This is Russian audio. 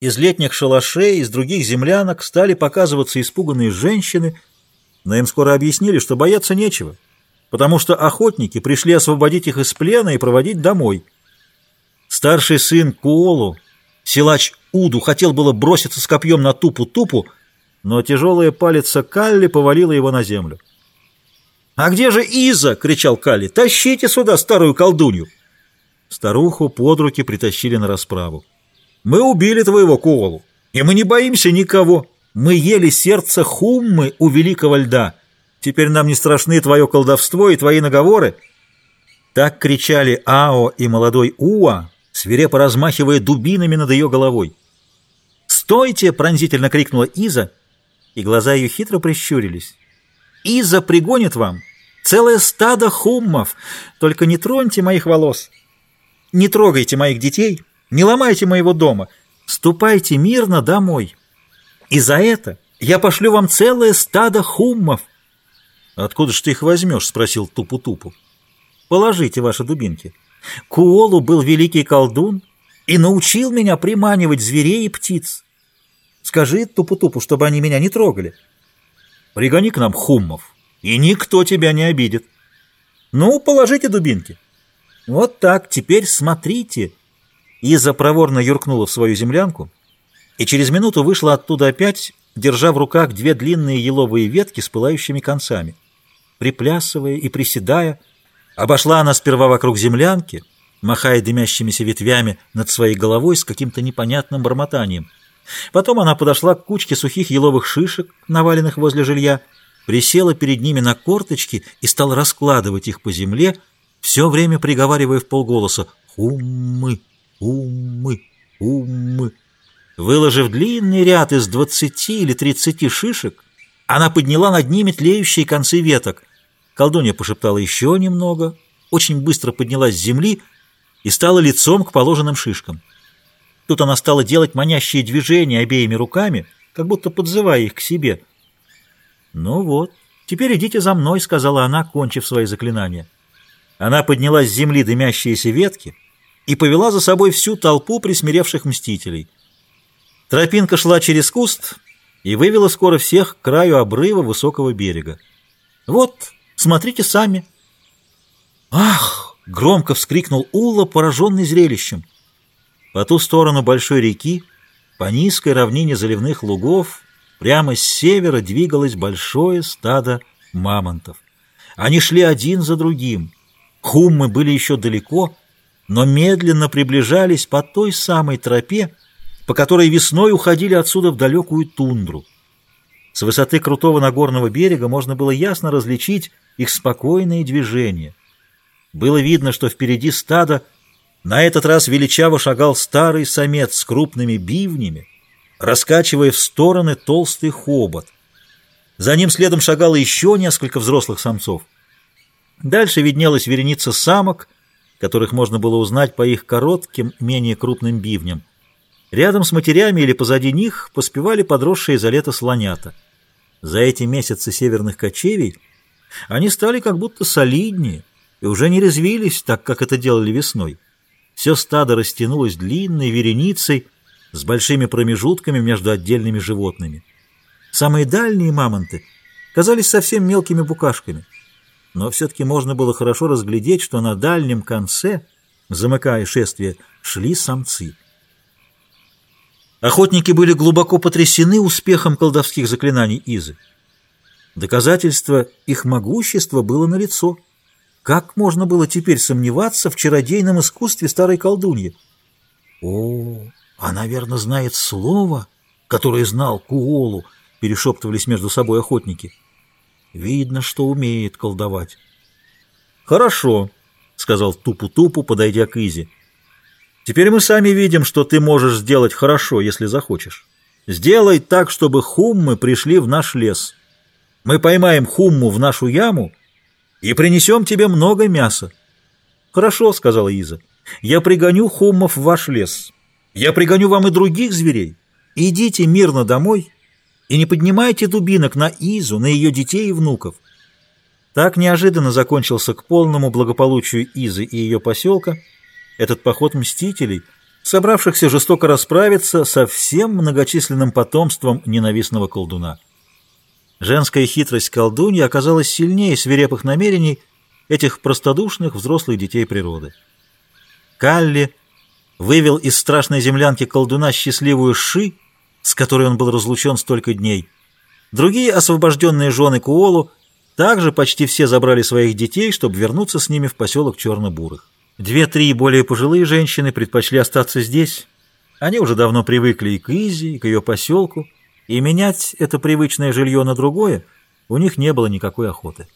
Из летних шалашей, из других землянок стали показываться испуганные женщины, но им скоро объяснили, что бояться нечего, потому что охотники пришли освободить их из плена и проводить домой. Старший сын Куолу, силач Уду, хотел было броситься с копьем на Тупу-Тупу, но тяжелая палица Калли повалила его на землю. «А где же Иза?» — кричал Калли. «Тащите сюда старую колдунью!» Старуху под руки притащили на расправу. «Мы убили твоего Куолу, и мы не боимся никого. Мы ели сердце Хуммы у великого льда. Теперь нам не страшны твое колдовство и твои наговоры». Так кричали Ао и молодой Уа, свирепо размахивая дубинами над ее головой. «Стойте!» — пронзительно крикнула Иза, и глаза ее хитро прищурились. «Иза пригонит вам целое стадо хуммов, только не троньте моих волос, не трогайте моих детей, не ломайте моего дома, ступайте мирно домой. И за это я пошлю вам целое стадо хуммов». «Откуда ж ты их возьмешь?» — спросил Тупу-Тупу. «Положите ваши дубинки». Куолу был великий колдун и научил меня приманивать зверей и птиц. Скажи Тупу-Тупу, чтобы они меня не трогали. Пригони к нам хуммов, и никто тебя не обидит. Ну, положите дубинки. Вот так, теперь смотрите. Иза проворно юркнула в свою землянку и через минуту вышла оттуда опять, держа в руках две длинные еловые ветки с пылающими концами. Приплясывая и приседая, Обошла она сперва вокруг землянки, махая дымящимися ветвями над своей головой с каким-то непонятным бормотанием. Потом она подошла к кучке сухих еловых шишек, наваленных возле жилья, присела перед ними на корточки и стала раскладывать их по земле, все время приговаривая в полголоса «Хуммы, хуммы, хуммы». Выложив длинный ряд из двадцати или тридцати шишек, она подняла над ними тлеющие концы веток, Колдунья пошептала еще немного, очень быстро поднялась с земли и стала лицом к положенным шишкам. Тут она стала делать манящие движения обеими руками, как будто подзывая их к себе. «Ну вот, теперь идите за мной», — сказала она, кончив свои заклинания. Она подняла с земли дымящиеся ветки и повела за собой всю толпу присмиревших мстителей. Тропинка шла через куст и вывела скоро всех к краю обрыва высокого берега. «Вот», Смотрите сами!» «Ах!» — громко вскрикнул Улла, пораженный зрелищем. По ту сторону большой реки, по низкой равнине заливных лугов, прямо с севера двигалось большое стадо мамонтов. Они шли один за другим. Хуммы были еще далеко, но медленно приближались по той самой тропе, по которой весной уходили отсюда в далекую тундру. С высоты крутого Нагорного берега можно было ясно различить их спокойные движения. Было видно, что впереди стада на этот раз величаво шагал старый самец с крупными бивнями, раскачивая в стороны толстый хобот. За ним следом шагало еще несколько взрослых самцов. Дальше виднелась вереница самок, которых можно было узнать по их коротким, менее крупным бивням. Рядом с матерями или позади них поспевали подросшие за лето слонята. За эти месяцы северных кочевий они стали как будто солиднее и уже не резвились так, как это делали весной. Все стадо растянулось длинной вереницей с большими промежутками между отдельными животными. Самые дальние мамонты казались совсем мелкими букашками, но все-таки можно было хорошо разглядеть, что на дальнем конце, замыкая шествие, шли самцы. Охотники были глубоко потрясены успехом колдовских заклинаний Изы. Доказательство их могущества было налицо. Как можно было теперь сомневаться в чародейном искусстве старой колдуньи? «О, она, верно, знает слово, которое знал Куолу», — перешептывались между собой охотники. «Видно, что умеет колдовать». «Хорошо», — сказал Тупу-Тупу, подойдя к Изе. «Теперь мы сами видим, что ты можешь сделать хорошо, если захочешь. Сделай так, чтобы хуммы пришли в наш лес». Мы поймаем хумму в нашу яму и принесем тебе много мяса. Хорошо, сказала Иза. Я пригоню хуммов в ваш лес. Я пригоню вам и других зверей. Идите мирно домой и не поднимайте дубинок на Изу, на ее детей и внуков. Так неожиданно закончился к полному благополучию Изы и ее поселка этот поход мстителей, собравшихся жестоко расправиться со всем многочисленным потомством ненавистного колдуна. Женская хитрость колдуньи оказалась сильнее свирепых намерений этих простодушных взрослых детей природы. Калли вывел из страшной землянки колдуна счастливую Ши, с которой он был разлучен столько дней. Другие освобожденные жены Куолу также почти все забрали своих детей, чтобы вернуться с ними в поселок Черно-Бурых. Две-три более пожилые женщины предпочли остаться здесь. Они уже давно привыкли и к Изи, и к ее поселку, и менять это привычное жилье на другое у них не было никакой охоты.